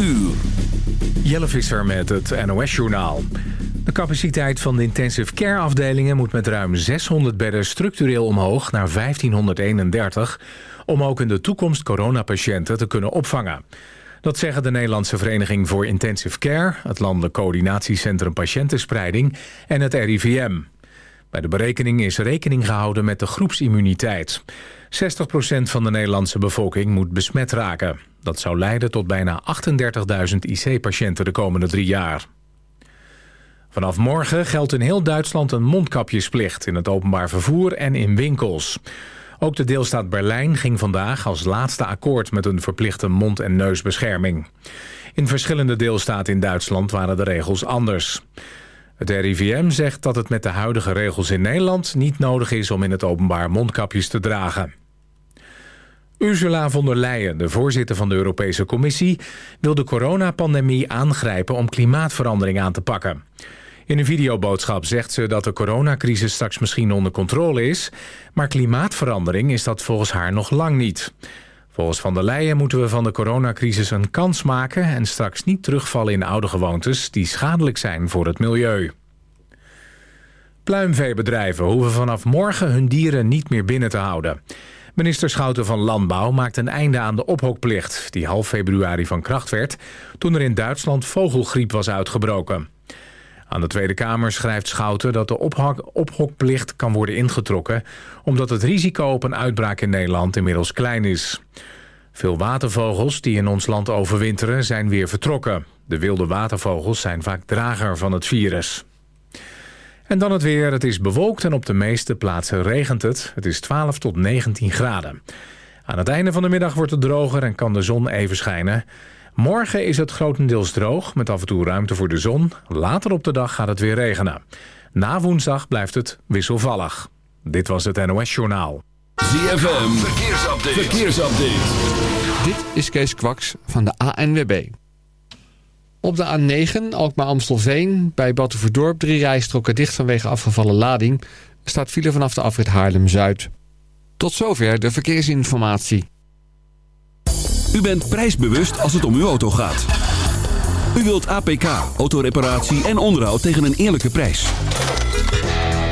uur. Jelle Visser met het NOS-journaal. De capaciteit van de intensive care afdelingen moet met ruim 600 bedden structureel omhoog naar 1531... om ook in de toekomst coronapatiënten te kunnen opvangen. Dat zeggen de Nederlandse Vereniging voor Intensive Care... het Landelijk Coördinatiecentrum Patiëntenspreiding en het RIVM. Bij de berekening is rekening gehouden met de groepsimmuniteit. 60% van de Nederlandse bevolking moet besmet raken. Dat zou leiden tot bijna 38.000 IC-patiënten de komende drie jaar. Vanaf morgen geldt in heel Duitsland een mondkapjesplicht... in het openbaar vervoer en in winkels. Ook de deelstaat Berlijn ging vandaag als laatste akkoord... met een verplichte mond- en neusbescherming. In verschillende deelstaten in Duitsland waren de regels anders. Het RIVM zegt dat het met de huidige regels in Nederland... niet nodig is om in het openbaar mondkapjes te dragen. Ursula von der Leyen, de voorzitter van de Europese Commissie... wil de coronapandemie aangrijpen om klimaatverandering aan te pakken. In een videoboodschap zegt ze dat de coronacrisis straks misschien onder controle is... maar klimaatverandering is dat volgens haar nog lang niet. Volgens Van der Leyen moeten we van de coronacrisis een kans maken... en straks niet terugvallen in oude gewoontes die schadelijk zijn voor het milieu. Pluimveebedrijven hoeven vanaf morgen hun dieren niet meer binnen te houden. Minister Schouten van Landbouw maakt een einde aan de ophokplicht... die half februari van kracht werd... toen er in Duitsland vogelgriep was uitgebroken. Aan de Tweede Kamer schrijft Schouten dat de ophokplicht kan worden ingetrokken... omdat het risico op een uitbraak in Nederland inmiddels klein is. Veel watervogels die in ons land overwinteren zijn weer vertrokken. De wilde watervogels zijn vaak drager van het virus. En dan het weer. Het is bewolkt en op de meeste plaatsen regent het. Het is 12 tot 19 graden. Aan het einde van de middag wordt het droger en kan de zon even schijnen. Morgen is het grotendeels droog, met af en toe ruimte voor de zon. Later op de dag gaat het weer regenen. Na woensdag blijft het wisselvallig. Dit was het NOS Journaal. ZFM, verkeersupdate. verkeersupdate. Dit is Kees Kwaks van de ANWB. Op de A9, Alkmaar-Amstelveen, bij Battenverdorp... drie rijstroken dicht vanwege afgevallen lading... staat file vanaf de afrit Haarlem-Zuid. Tot zover de verkeersinformatie. U bent prijsbewust als het om uw auto gaat. U wilt APK, autoreparatie en onderhoud tegen een eerlijke prijs.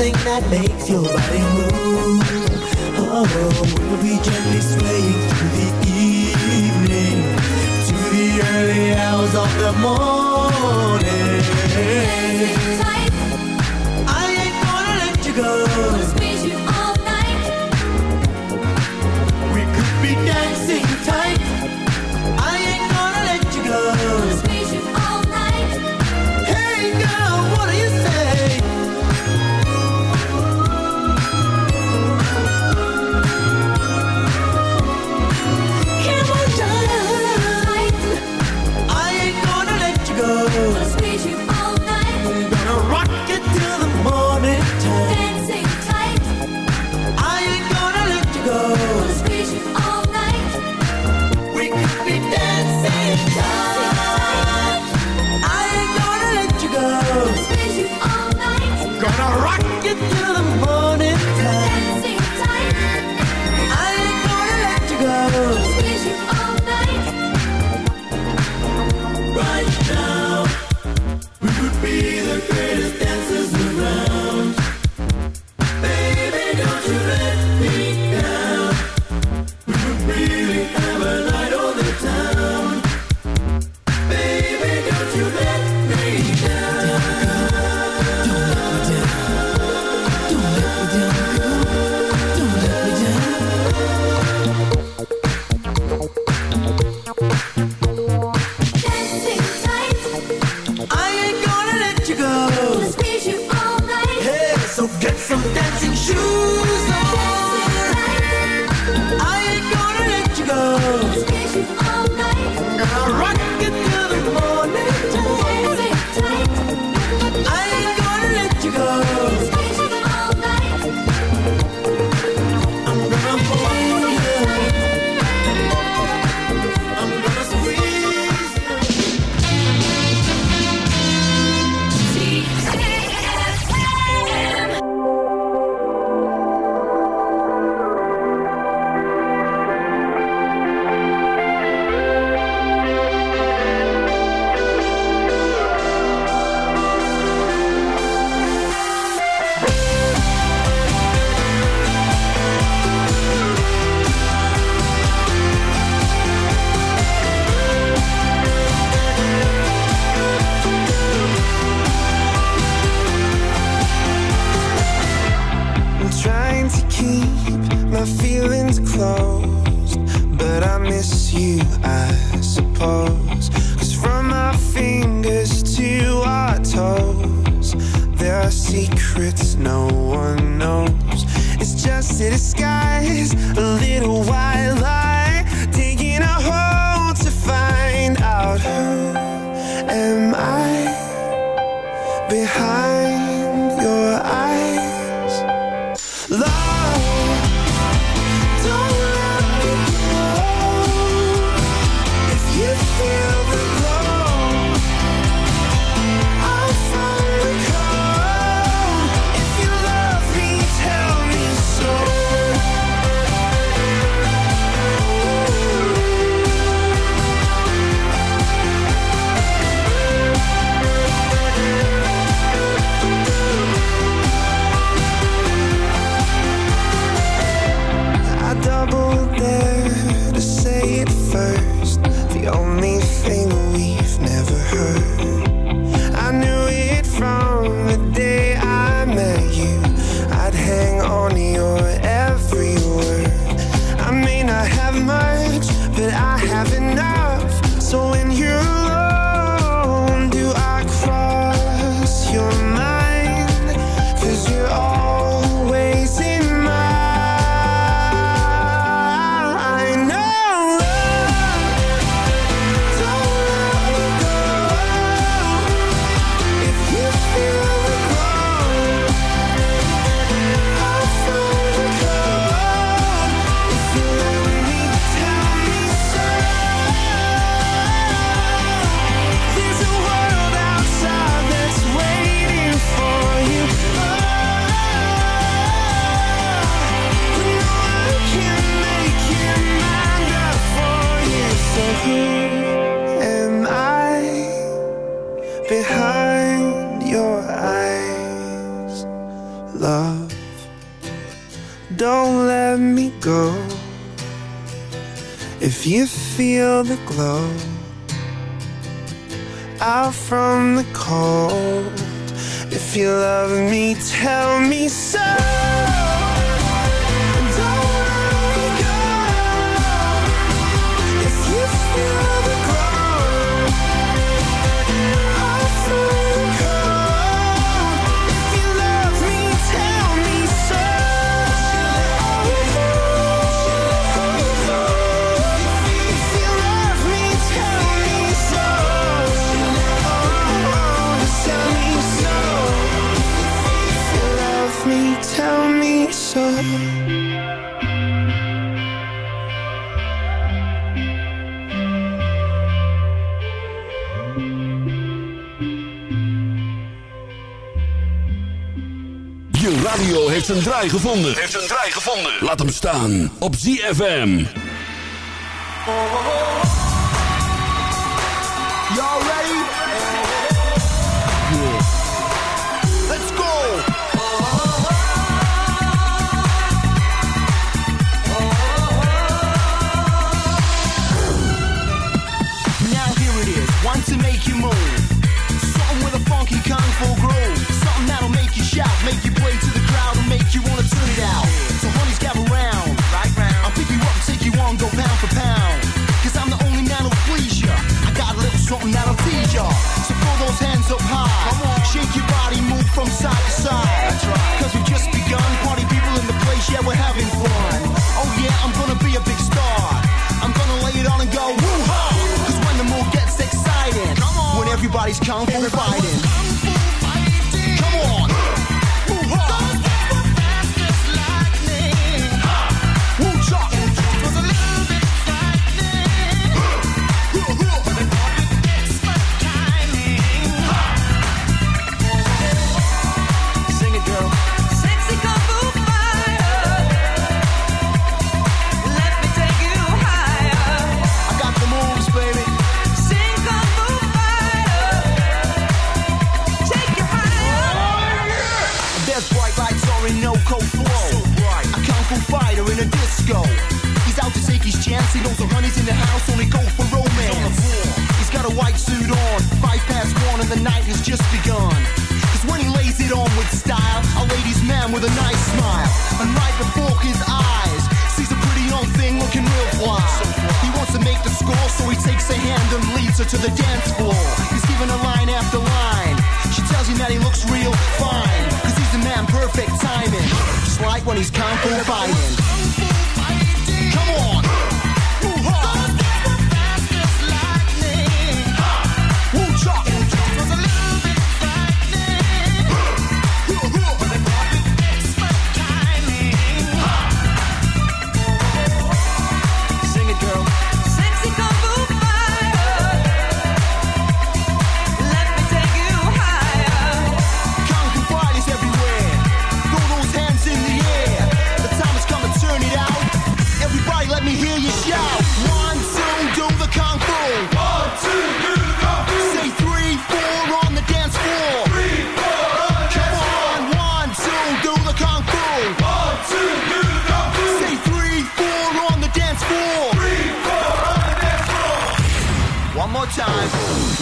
something that makes your body move. Oh, we'll be gently swaying through the evening to the early hours of the morning. I ain't gonna let you go. Heeft zijn draai gevonden. Heeft zijn draai gevonden. Laat hem staan op ZFM. Y'all yeah, we're having fun. Oh yeah, I'm gonna be a big star. I'm gonna lay it on and go woo-ha. Cause when the mood gets exciting, when everybody's kung fu fighting. Cold flow. A kung fu fighter in a disco. He's out to take his chance. He knows the honey's in the house, only go for romance. He's got a white suit on, five past one, and the night has just begun. Cause when he lays it on with style, a ladies' man with a nice smile. And right before his eyes, sees a pretty young thing looking real fly. He wants to make the score, so he takes her hand and leads her to the dance floor. He's giving her line after line. She tells him that he looks real fine. Man, perfect timing. Just like when he's kung fu fighting. Come on. Time.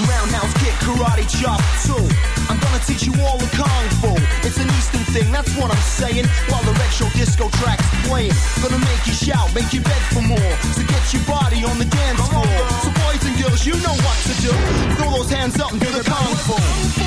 Roundhouse kick, karate chop, too. I'm gonna teach you all the kung fu. It's an Eastern thing, that's what I'm saying. While the retro disco track's playing, gonna make you shout, make you beg for more. So get your body on the dance floor. So boys and girls, you know what to do. Throw those hands up and do the kung fu.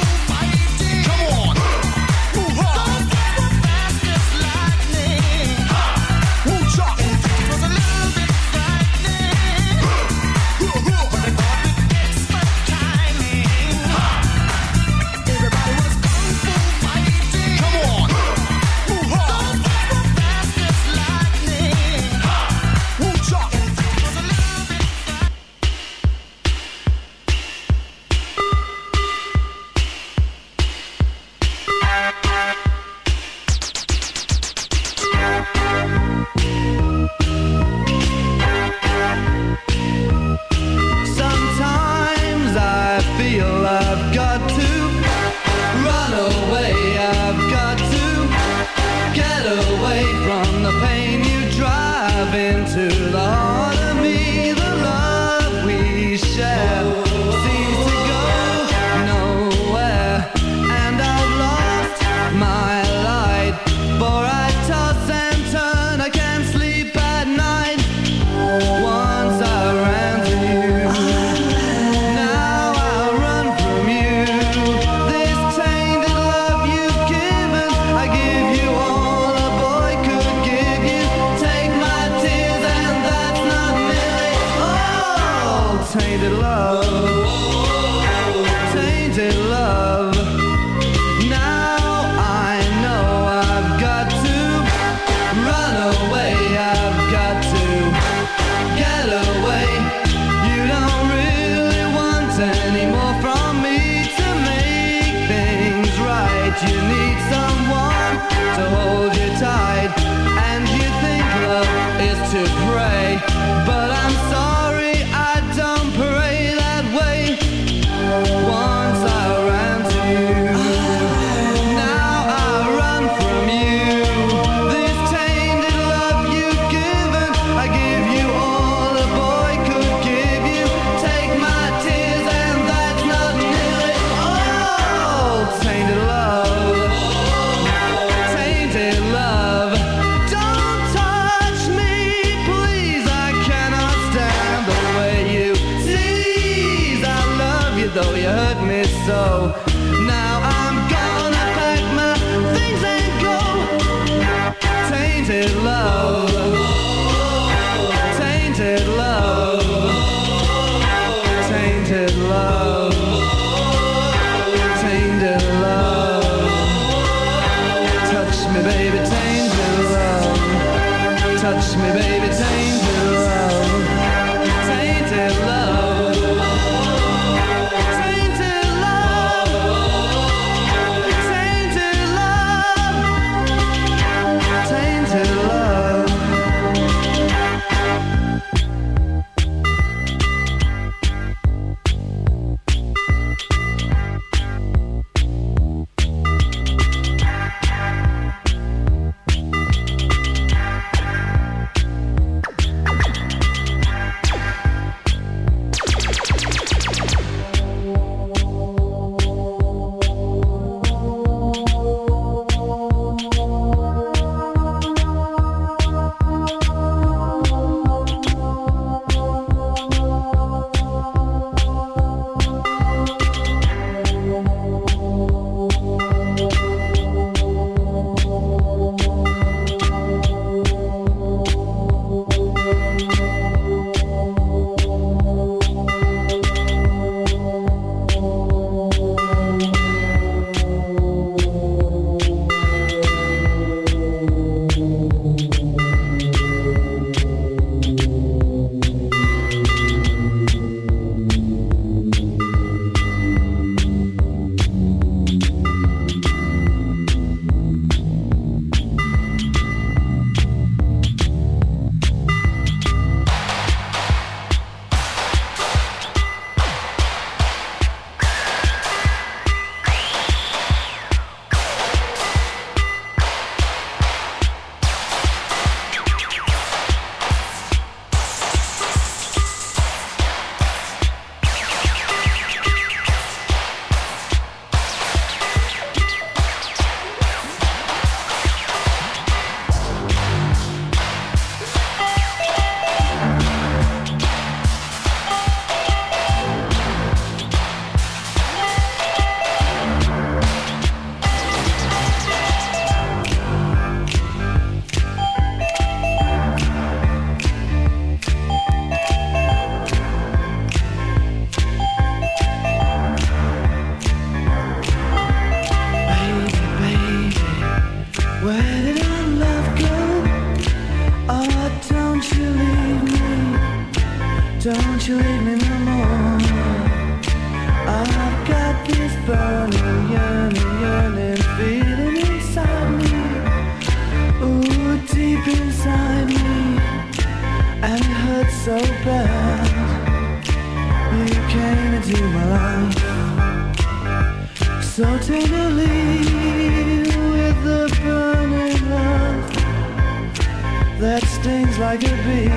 I could be,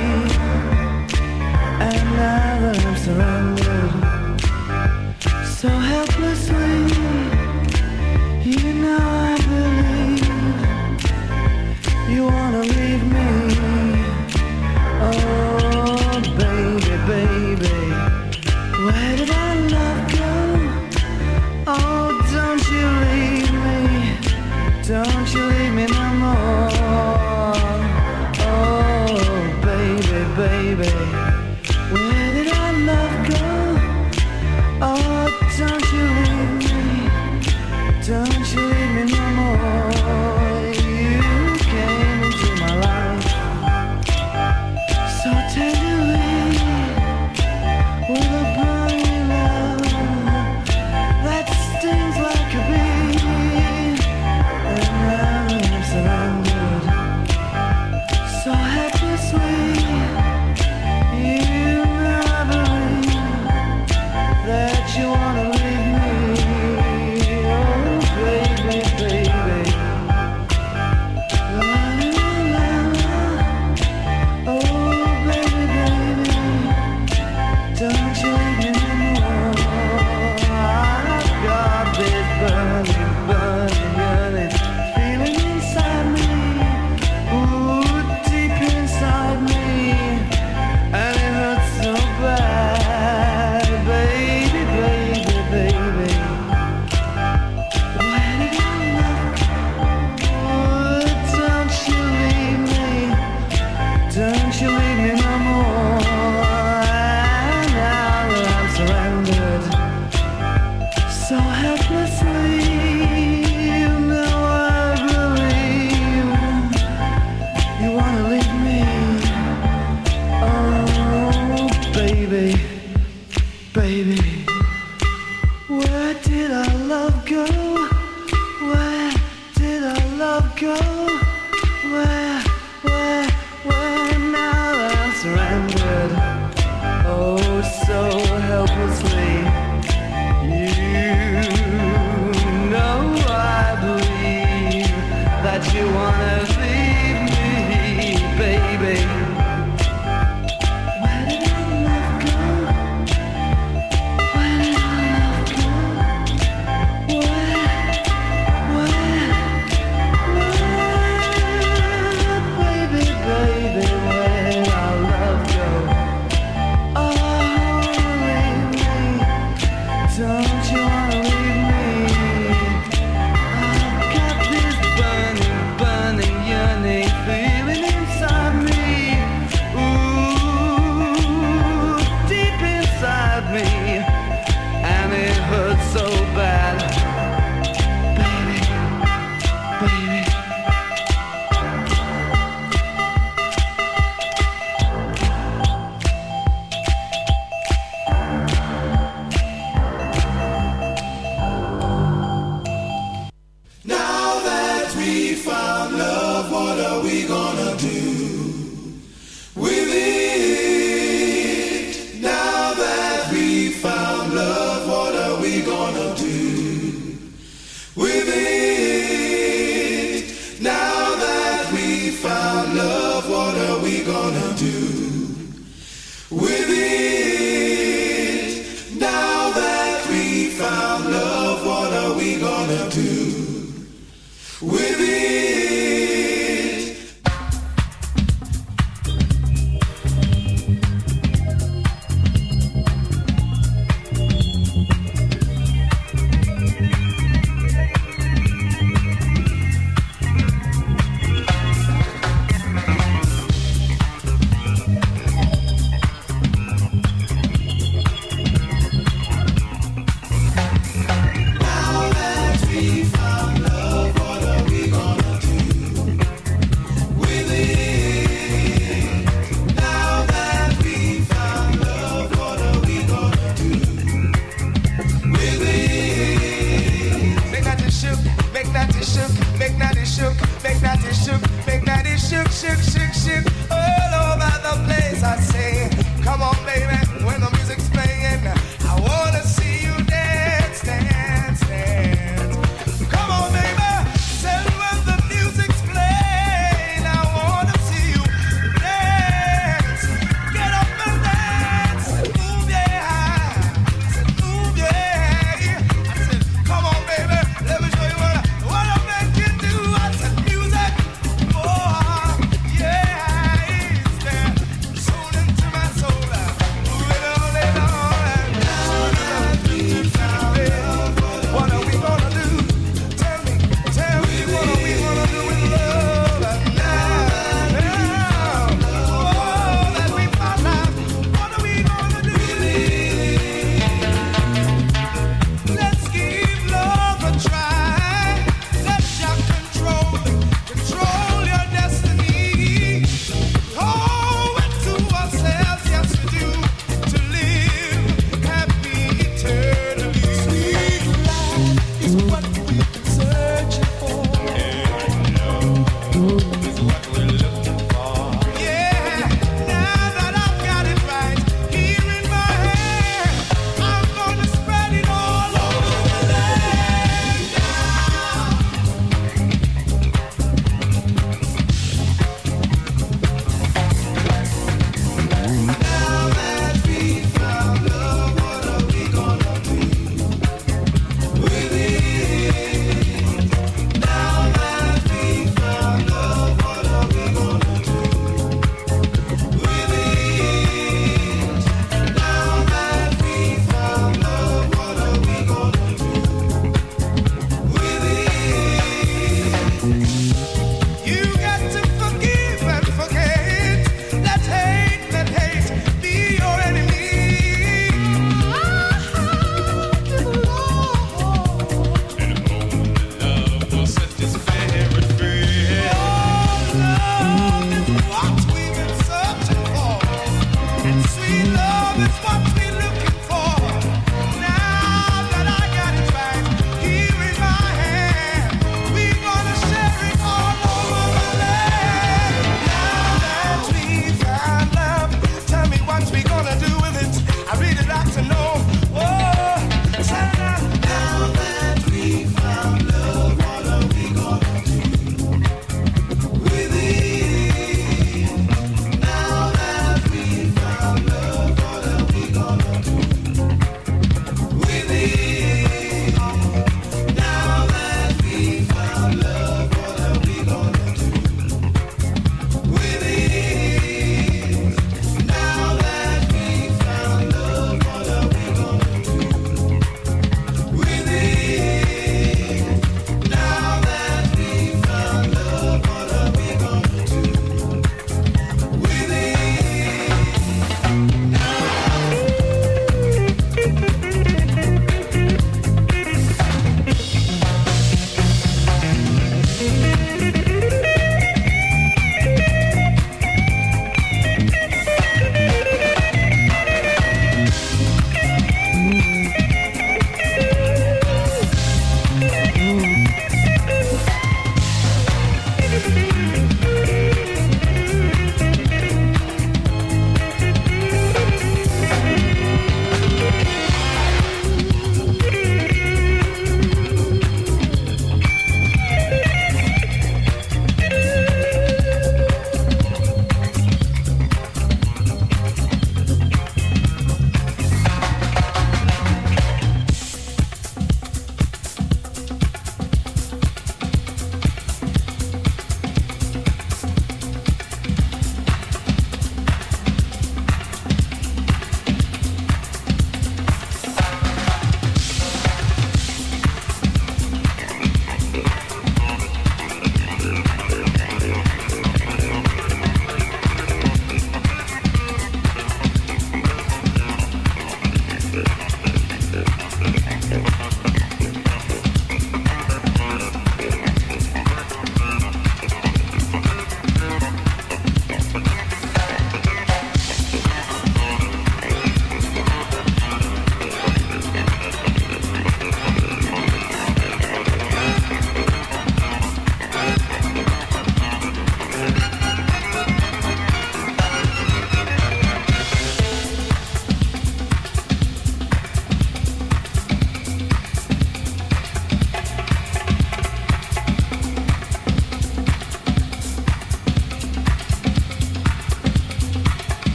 and now that I'm so helplessly, you know I believe you wanna leave.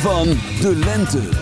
Van de lente.